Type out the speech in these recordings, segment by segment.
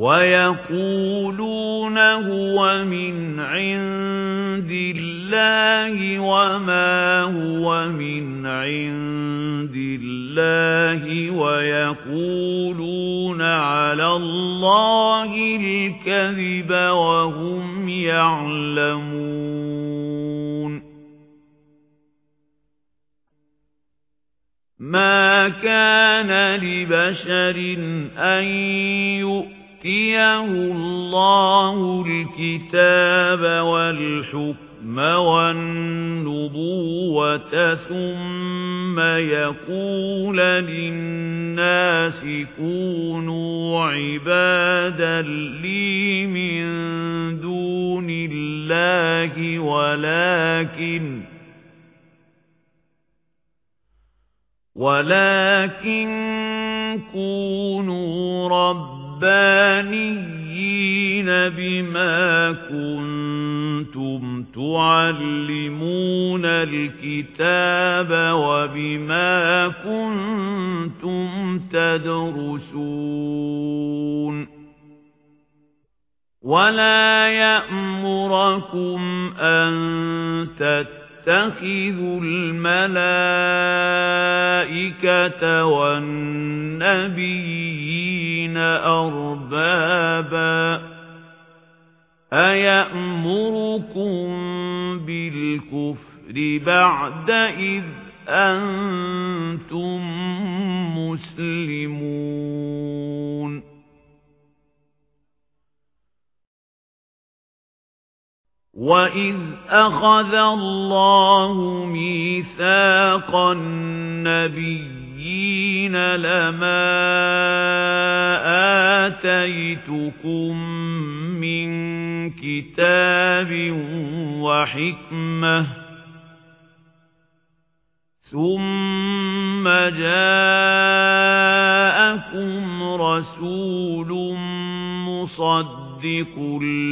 وَيَقُولُونَ هُوَ مِنْ عِندِ اللَّهِ وَمَا هُوَ مِنْ عِندِ اللَّهِ وَيَقُولُونَ عَلَى اللَّهِ الْكَذِبَ وَهُمْ يَعْلَمُونَ. مَا كَانَ لِبَشَرٍ أَن يُؤْتَىٰ يُؤْتِيَهُ اللَّهُ الْكِتَابَ وَالْحُكْمَ وَالنُّبُوَّةَ ثُمَّ يَقُولَ لِلنَّاسِ كُونُوا عِبَادًا لِّي مِن دُونِ اللَّهِ وَلَكِن وَلَكِن كُونُوا رَبَّ رَبَّانِيِّينَ بِمَا كُنتُمْ تُعَلِّمُونَ الْكِتَابَ وَبِمَا كُنتُمْ تَدْرُسُونَ وَلَا يَأْمُرَكُمْ أَن تَتَّخِذُوا الْمَلَائِكَةَ وَالنَّبِيِّينَ أَرْبَابًا أَيَأْمُرُكُم بِالْكُفْرِ بَعْدَ إِذْ أَنْتُمْ مُسْلِمُونَ؟ وَإِذْ أَخَذَ اللَّهُ مِيثَاقَ النَّبِيِّينَ لَمَا آتَيْتُكُم مِّن كِتَابٍ وَحِكْمَةٍ ثُمَّ جَاءَكُمْ رَسُولٌ مُصَدِّقٌ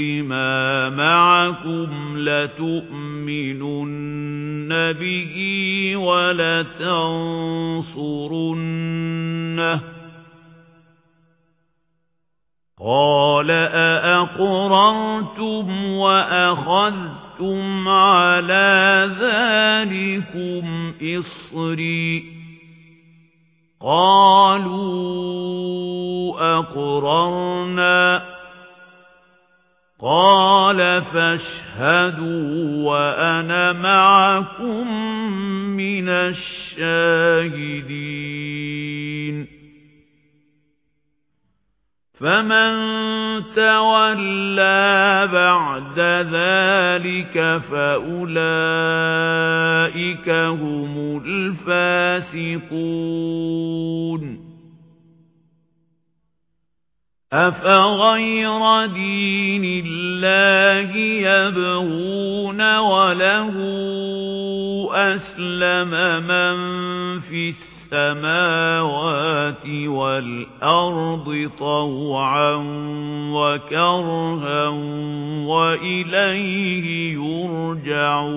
لِمَا مَعَكُمْ لَتُؤْمِنُنَّ بِهِ وَلَتَنصُرُنَّهُ قَالَ أَأَقْرَرْتُمْ وَأَخَذْتُمْ عَلَى ذَلِكُمْ إِصْرِي قَالُوا أَقْرَرْنَا قَالَ فَاشْهَدُوا وَأَنَا مَعَكُمْ مِنَ الشَّاهِدِينَ فَمَن تَوَلَّى بَعْدَ ذَلِكَ فَأُولَئِكَ هُمُ الْفَاسِقُونَ أَفَغَيْرَ دِينِ اللَّهِ يَبْغُونَ وَلَهُ أَسْلَمَ مَن فِي السَّمَاوَاتِ وَالْأَرْضِ طَوْعًا وَكَرْهًا وَإِلَيْهِ يُرْجَعُونَ.